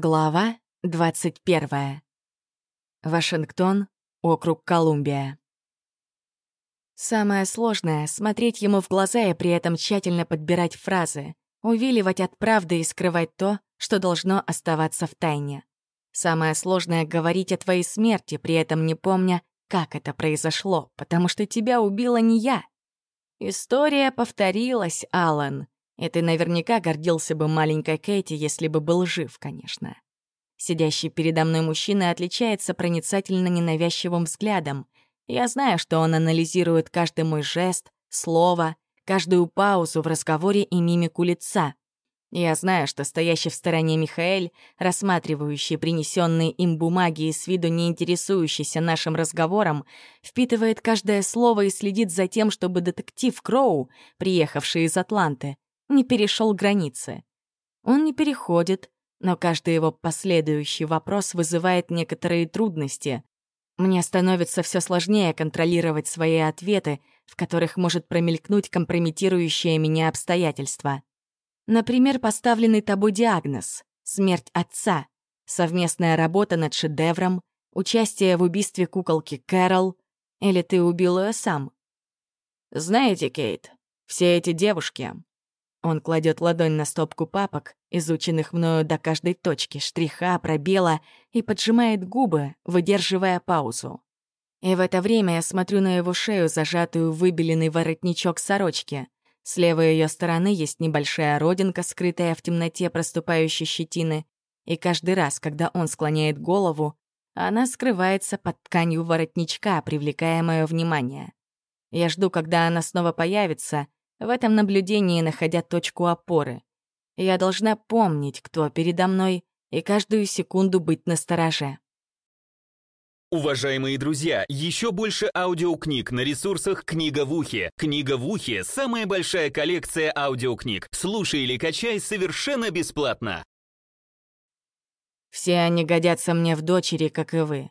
Глава 21. Вашингтон, округ Колумбия. Самое сложное — смотреть ему в глаза и при этом тщательно подбирать фразы, увиливать от правды и скрывать то, что должно оставаться в тайне. Самое сложное — говорить о твоей смерти, при этом не помня, как это произошло, потому что тебя убила не я. История повторилась, Алан. И ты наверняка гордился бы маленькой Кэти, если бы был жив, конечно. Сидящий передо мной мужчина отличается проницательно ненавязчивым взглядом. Я знаю, что он анализирует каждый мой жест, слово, каждую паузу в разговоре и мимику лица. Я знаю, что стоящий в стороне Михаэль, рассматривающий принесенные им бумаги и с виду не интересующийся нашим разговором, впитывает каждое слово и следит за тем, чтобы детектив Кроу, приехавший из Атланты, не перешел границы. Он не переходит, но каждый его последующий вопрос вызывает некоторые трудности. Мне становится все сложнее контролировать свои ответы, в которых может промелькнуть компрометирующее меня обстоятельства. Например, поставленный тобой диагноз — смерть отца, совместная работа над шедевром, участие в убийстве куколки Кэрол, или ты убил ее сам. Знаете, Кейт, все эти девушки, он кладет ладонь на стопку папок, изученных мною до каждой точки, штриха, пробела, и поджимает губы, выдерживая паузу. И в это время я смотрю на его шею, зажатую в выбеленный воротничок сорочки. С левой ее стороны есть небольшая родинка, скрытая в темноте проступающей щетины, и каждый раз, когда он склоняет голову, она скрывается под тканью воротничка, привлекая мое внимание. Я жду, когда она снова появится — в этом наблюдении находя точку опоры. Я должна помнить, кто передо мной, и каждую секунду быть настороже. Уважаемые друзья, еще больше аудиокниг на ресурсах «Книга в ухе». «Книга в ухе» — самая большая коллекция аудиокниг. Слушай или качай совершенно бесплатно. Все они годятся мне в дочери, как и вы.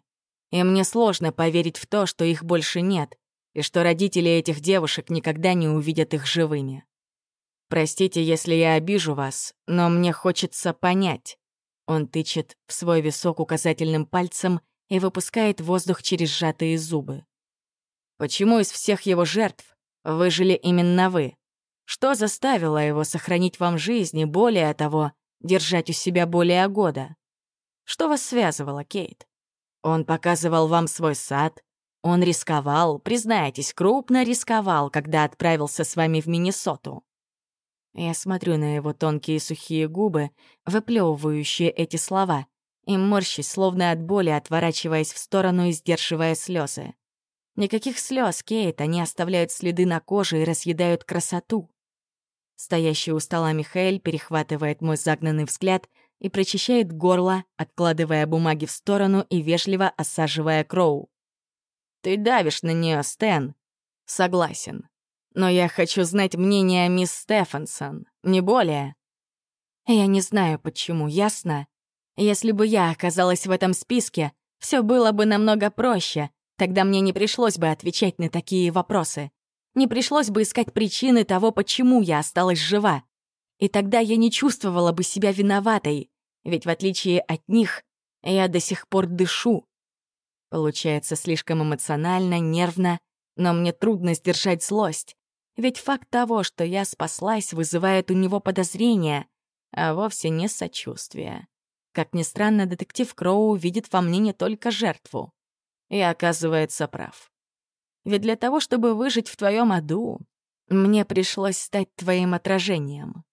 И мне сложно поверить в то, что их больше нет, и что родители этих девушек никогда не увидят их живыми. Простите, если я обижу вас, но мне хочется понять. Он тычет в свой висок указательным пальцем и выпускает воздух через сжатые зубы. Почему из всех его жертв выжили именно вы? Что заставило его сохранить вам жизнь и, более того, держать у себя более года? Что вас связывало, Кейт? Он показывал вам свой сад, он рисковал, признайтесь, крупно рисковал, когда отправился с вами в Миннесоту. Я смотрю на его тонкие сухие губы, выплевывающие эти слова, и морщись, словно от боли, отворачиваясь в сторону и сдерживая слезы. Никаких слез, Кейт, они оставляют следы на коже и разъедают красоту. Стоящий у стола Михаэль перехватывает мой загнанный взгляд и прочищает горло, откладывая бумаги в сторону и вежливо осаживая Кроу. Ты давишь на нее, Стэн. Согласен. Но я хочу знать мнение мисс Стефансон, не более. Я не знаю, почему, ясно? Если бы я оказалась в этом списке, все было бы намного проще. Тогда мне не пришлось бы отвечать на такие вопросы. Не пришлось бы искать причины того, почему я осталась жива. И тогда я не чувствовала бы себя виноватой, ведь в отличие от них, я до сих пор дышу. Получается слишком эмоционально, нервно, но мне трудно сдержать злость. Ведь факт того, что я спаслась, вызывает у него подозрения, а вовсе не сочувствие. Как ни странно, детектив Кроу видит во мне не только жертву. И оказывается прав. Ведь для того, чтобы выжить в твоем аду, мне пришлось стать твоим отражением.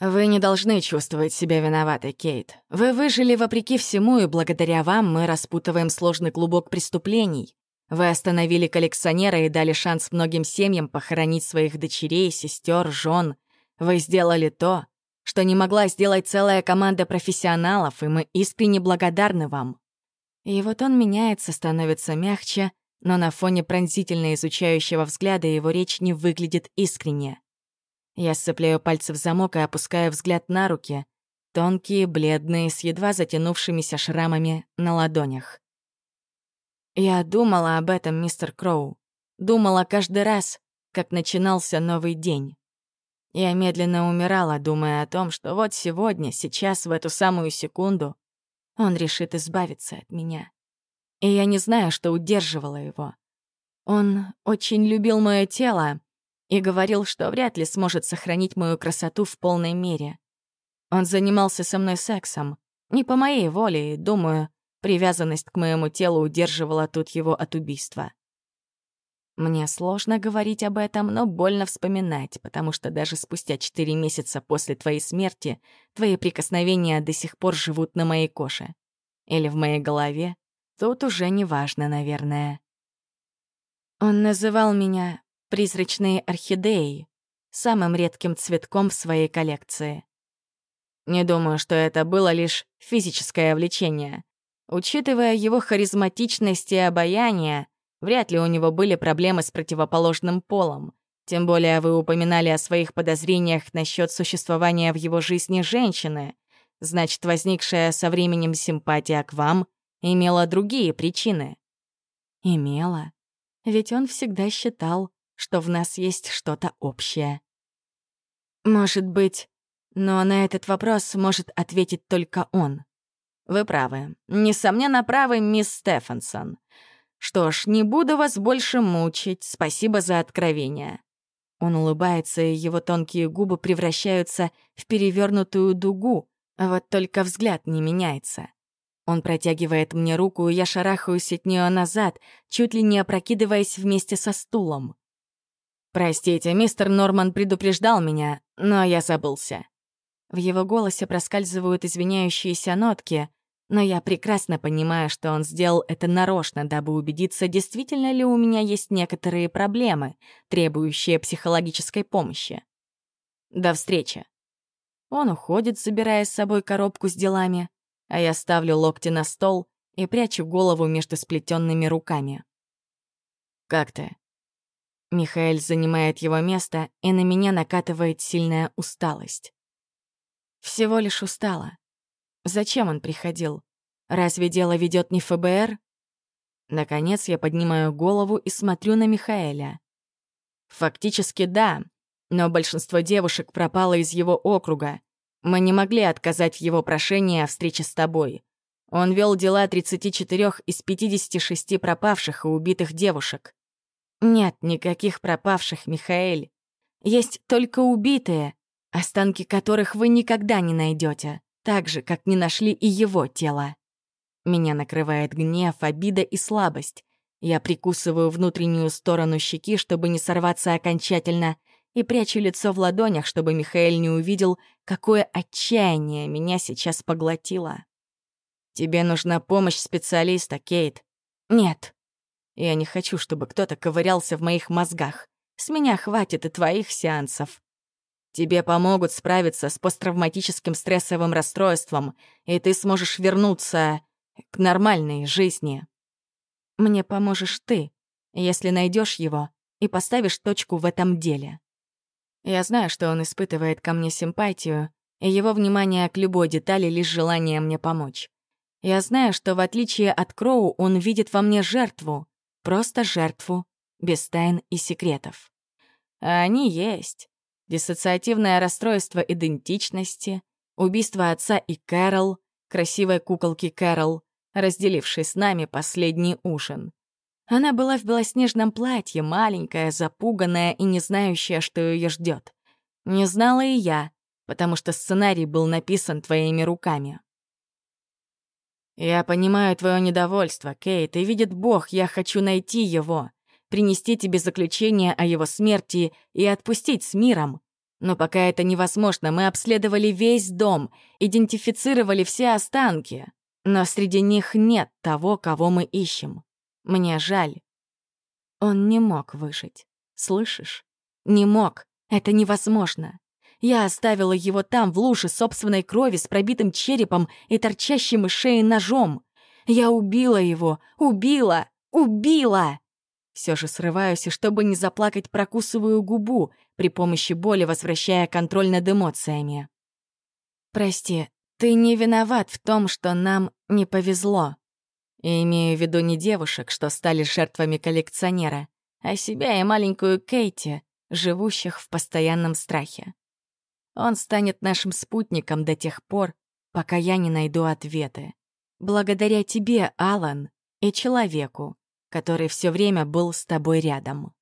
«Вы не должны чувствовать себя виноватой, Кейт. Вы выжили вопреки всему, и благодаря вам мы распутываем сложный клубок преступлений. Вы остановили коллекционера и дали шанс многим семьям похоронить своих дочерей, сестер, жен. Вы сделали то, что не могла сделать целая команда профессионалов, и мы искренне благодарны вам». И вот он меняется, становится мягче, но на фоне пронзительно изучающего взгляда его речь не выглядит искренне. Я сцепляю пальцы в замок и опускаю взгляд на руки, тонкие, бледные, с едва затянувшимися шрамами на ладонях. Я думала об этом, мистер Кроу. Думала каждый раз, как начинался новый день. Я медленно умирала, думая о том, что вот сегодня, сейчас, в эту самую секунду, он решит избавиться от меня. И я не знаю, что удерживало его. Он очень любил мое тело и говорил, что вряд ли сможет сохранить мою красоту в полной мере. Он занимался со мной сексом, не по моей воле, и, думаю, привязанность к моему телу удерживала тут его от убийства. Мне сложно говорить об этом, но больно вспоминать, потому что даже спустя четыре месяца после твоей смерти твои прикосновения до сих пор живут на моей коже. Или в моей голове. Тут уже не важно, наверное. Он называл меня «призрачной орхидеей», самым редким цветком в своей коллекции. Не думаю, что это было лишь физическое влечение. Учитывая его харизматичность и обаяние, Вряд ли у него были проблемы с противоположным полом. Тем более вы упоминали о своих подозрениях насчет существования в его жизни женщины. Значит, возникшая со временем симпатия к вам имела другие причины. Имела. Ведь он всегда считал, что в нас есть что-то общее. Может быть, но на этот вопрос может ответить только он. Вы правы. Несомненно, правы, мисс Стефансон. Что ж, не буду вас больше мучить. Спасибо за откровение. Он улыбается, и его тонкие губы превращаются в перевернутую дугу, вот только взгляд не меняется. Он протягивает мне руку, и я шарахаюсь от нее назад, чуть ли не опрокидываясь вместе со стулом. «Простите, мистер Норман предупреждал меня, но я забылся». В его голосе проскальзывают извиняющиеся нотки, но я прекрасно понимаю, что он сделал это нарочно, дабы убедиться, действительно ли у меня есть некоторые проблемы, требующие психологической помощи. До встречи. Он уходит, забирая с собой коробку с делами, а я ставлю локти на стол и прячу голову между сплетенными руками. «Как ты?» Михаэль занимает его место, и на меня накатывает сильная усталость. Всего лишь устала. Зачем он приходил? Разве дело ведет не ФБР? Наконец я поднимаю голову и смотрю на Михаэля. Фактически да, но большинство девушек пропало из его округа. Мы не могли отказать в его прошении о встрече с тобой. Он вел дела 34 из 56 пропавших и убитых девушек. Нет никаких пропавших, Михаэль. Есть только убитые, останки которых вы никогда не найдете так же, как не нашли и его тело. Меня накрывает гнев, обида и слабость. Я прикусываю внутреннюю сторону щеки, чтобы не сорваться окончательно, и прячу лицо в ладонях, чтобы Михаил не увидел, какое отчаяние меня сейчас поглотило. «Тебе нужна помощь специалиста, Кейт». «Нет». Я не хочу, чтобы кто-то ковырялся в моих мозгах. С меня хватит и твоих сеансов. Тебе помогут справиться с посттравматическим стрессовым расстройством, и ты сможешь вернуться к нормальной жизни. Мне поможешь ты, если найдешь его и поставишь точку в этом деле. Я знаю, что он испытывает ко мне симпатию, и его внимание к любой детали лишь желание мне помочь. Я знаю, что в отличие от Кроу он видит во мне жертву, просто жертву, без тайн и секретов. А они есть диссоциативное расстройство идентичности, убийство отца и Кэрол, красивой куколки Кэрол, разделившей с нами последний ужин. Она была в белоснежном платье, маленькая, запуганная и не знающая, что ее ждет. Не знала и я, потому что сценарий был написан твоими руками. «Я понимаю твое недовольство, Кейт, и видит Бог, я хочу найти его принести тебе заключение о его смерти и отпустить с миром. Но пока это невозможно, мы обследовали весь дом, идентифицировали все останки. Но среди них нет того, кого мы ищем. Мне жаль. Он не мог выжить. Слышишь? Не мог. Это невозможно. Я оставила его там, в луже собственной крови, с пробитым черепом и торчащим из шеи ножом. Я убила его. Убила! Убила! Все же срываюсь, и чтобы не заплакать, прокусываю губу, при помощи боли возвращая контроль над эмоциями. «Прости, ты не виноват в том, что нам не повезло. И имею в виду не девушек, что стали жертвами коллекционера, а себя и маленькую Кейти, живущих в постоянном страхе. Он станет нашим спутником до тех пор, пока я не найду ответы. Благодаря тебе, Алан, и человеку, который все время был с тобой рядом.